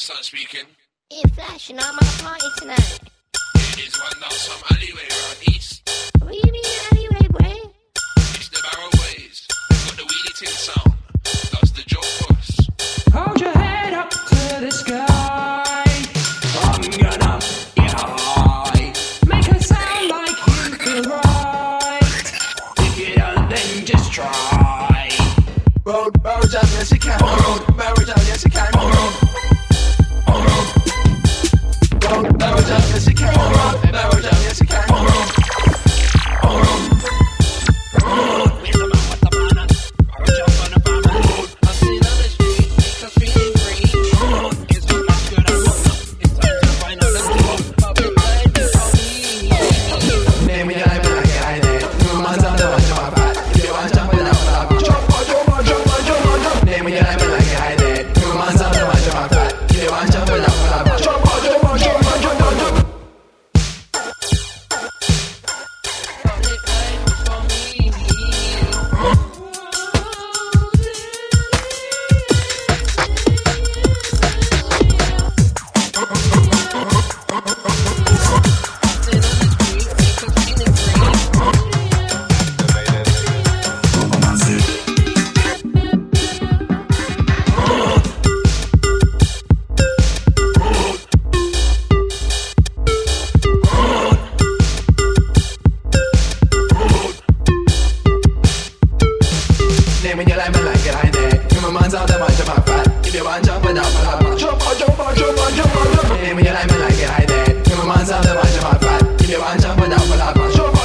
start speaking. It's flashing on my party tonight. It is one not some alleyway round east. What do you mean alleyway, boy? It's the barrel ways. Got the wheelie tin sound. That's the joke boss. Hold your head up to the sky. I'm gonna get high. Make her sound like you feel right. If you don't, then just try. Road, road, down, yes you can. Road, road, down, yes you can. Road. Hold. Don't ever just cause you. Hold. name and you like me like it, I need. You my man's out the bunch of my fat. If you want jump, jump, jump, jump, jump, jump, jump, jump. Name and you like me like it, I need. You my man's out the bunch of my fat. If you want jump, jump, jump, jump.